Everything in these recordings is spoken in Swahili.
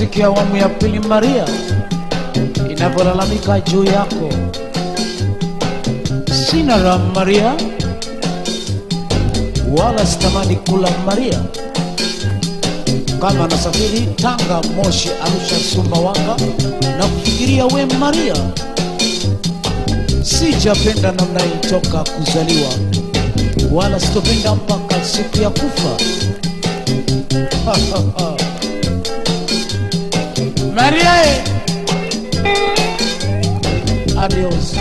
Ya awamu ya pili Maria inavyolalamika juu yako. Sina la Maria, wala sitamani kula Maria. Kama nasafiri Tanga, Moshi, Arusha, Sumbawanga na kufikiria we Maria, sijapenda namna hii toka kuzaliwa, wala sitopenda mpaka siku ya kufa. Maria, adios.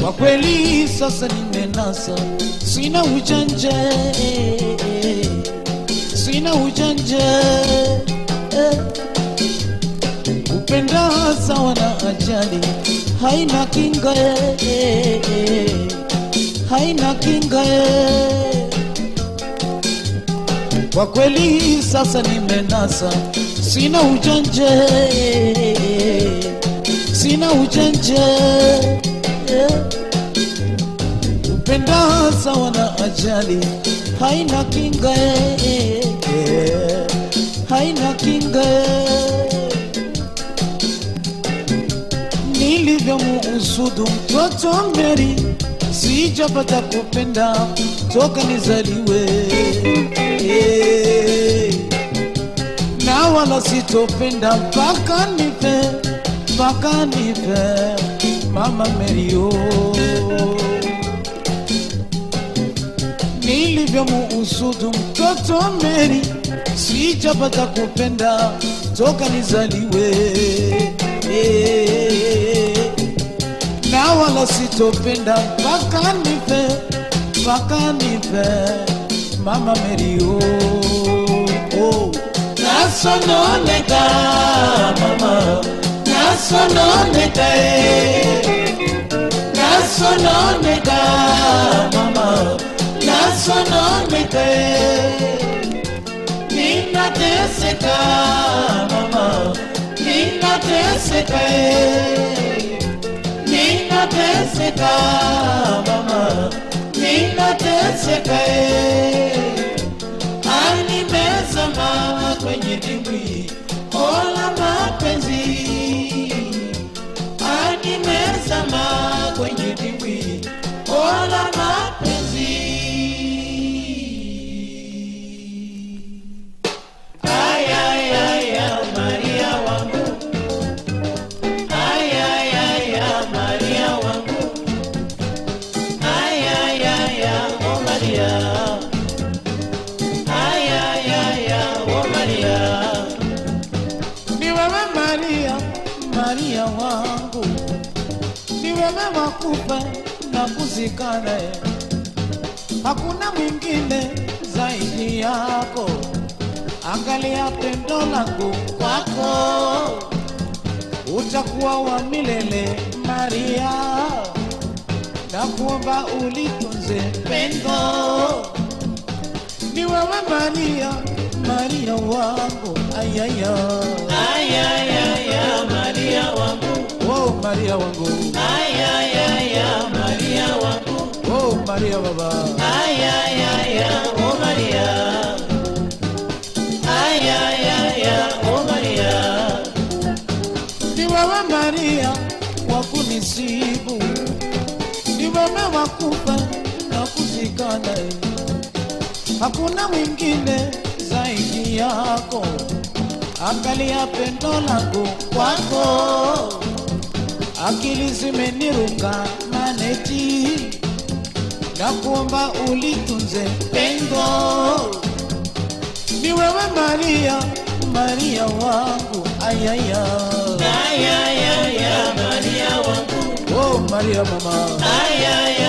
Kwa kweli sasa nimenasa, sina ujanja, sina ujanja kupenda sawa na ajali, haina kinga, haina kinga. Kwa kweli sasa nimenasa, sina ujanje, sina ujanje upenda sawa na ajali haina kinga eh, kinga nilivyomuusudu mtoto Meri sijapata kupenda toka nizaliwe. Eh, na wala sitopenda mpaka nife mpaka nife mama Merio nilivyomuusudu mtoto Meri sijapata kupenda toka nizaliwe eh, na wala sitopenda mpaka nife mpaka nife mama Meri oh. Nasononeka mama nasononeka eh. nasononeka nasononeka eh. ninateseka mama ninateseka eh. ninateseka mama Maria wangu, ni wewe kupe na kuzikane, hakuna mwingine zaidi yako. Angalia pendo langu kwako, utakuwa wa milele Maria, na kuomba ulitunze pendo. Ni wewe Maria, Maria wangu, ayaya, Ayayaya Maria wangu, ayayaya Maria wangu, oh Maria baba, ayayaya oh Maria, ayayaya oh Maria, ni wewe Maria wa kunisibu, ni wewe wa kufa na kuzikana, hakuna mwingine zaidi yako. Angalia pendo langu kwako, akili zimeniruka maneti, na kuomba ulitunze pendo. Ni wewe Maria, Maria wangu, ayaya, ayaya, Maria wangu, oh Maria mama, ay